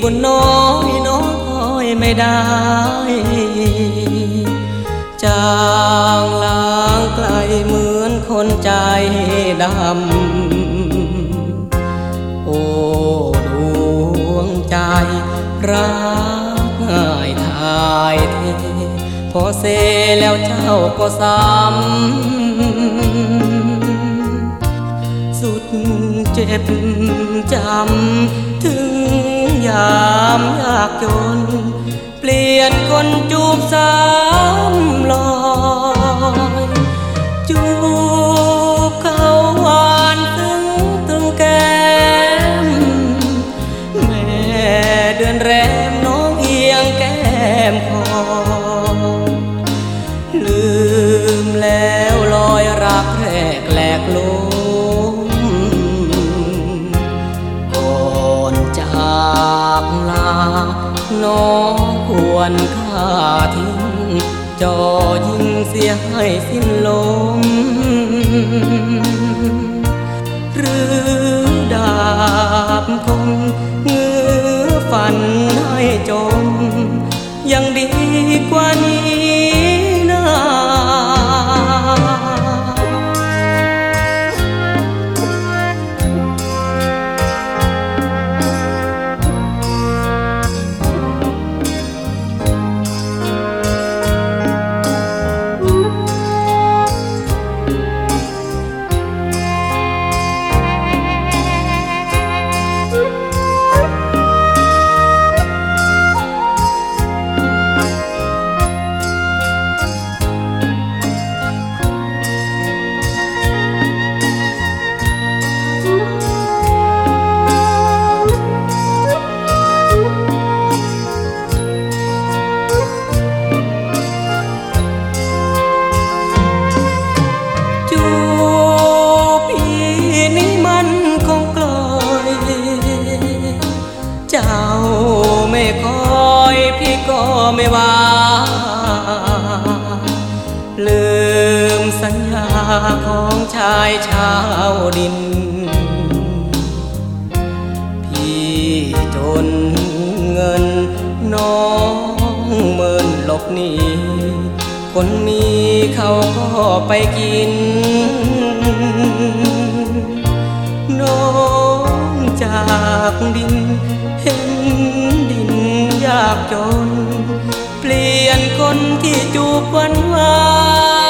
บุญน้อยน้อยไม่ได้ จางลางไกลเหมือนคนใจดำ โอ้ดวงใจรักง่ายทายเทพอเซแล้วเจ้าก็ซ้ำสุดเจ็บจำ ยามยากจน เปลี่ยนคนจูบสามลอยจูบเขาหวานถึงตึงแก้มแม่เดือนแรมน้องเอียงแก้มคอลืมแล้วลอยรักแรกแหลกล น้องควรค่าทิ้งจอยิงเสียให้สิ้นลม หรือดาบคมเงื้อฟันให้จม ยังดีกว่านี้ คอยพี่ก็ไม่ว่า ลืมสัญญาของชายชาวดิน พี่จนเงินน้องเมินหลบหนีคนมีเขาก็ไปกิน จน เปลี่ยนคนที่จูบหวานหวาน